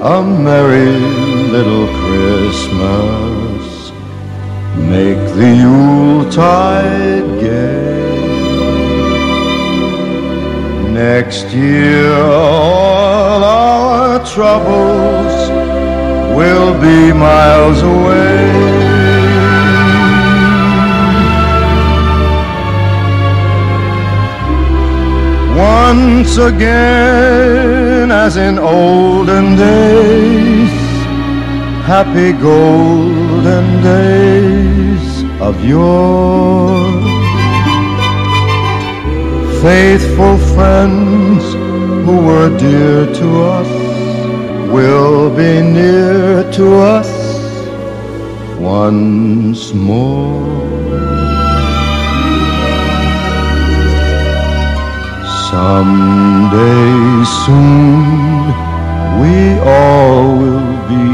a merry little Christmas. Make the Yuletide gay. Next year, all our troubles will be miles away. Once again as in olden days, happy golden days of yore. Faithful friends who were dear to us will be near to us once more. Someday soon we all will be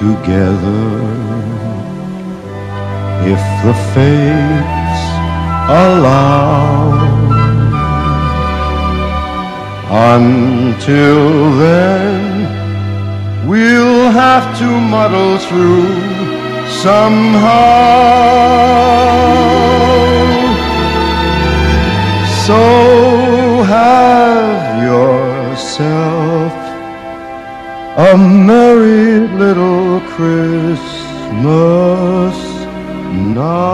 together if the fates allow. Until then, we'll have to muddle through somehow. So have yourself a merry little Christmas now.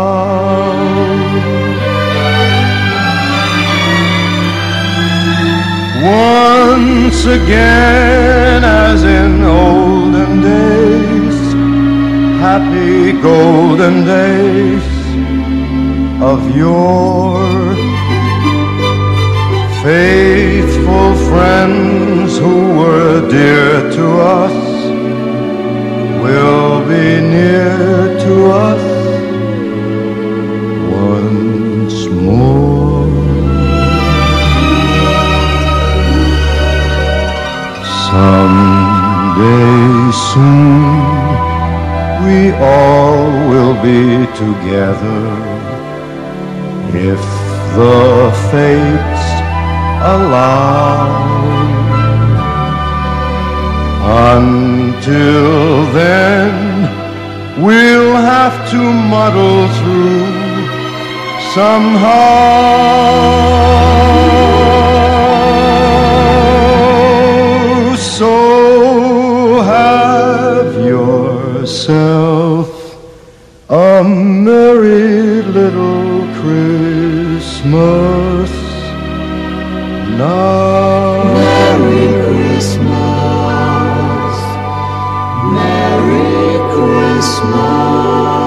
Once again, as in olden days, happy golden days of yore faithful friends who were dear to us will be near to us once more. Someday soon we all will be together if the fates allow. Until then, we'll have to muddle through somehow. So have yourself a merry little Christmas. small.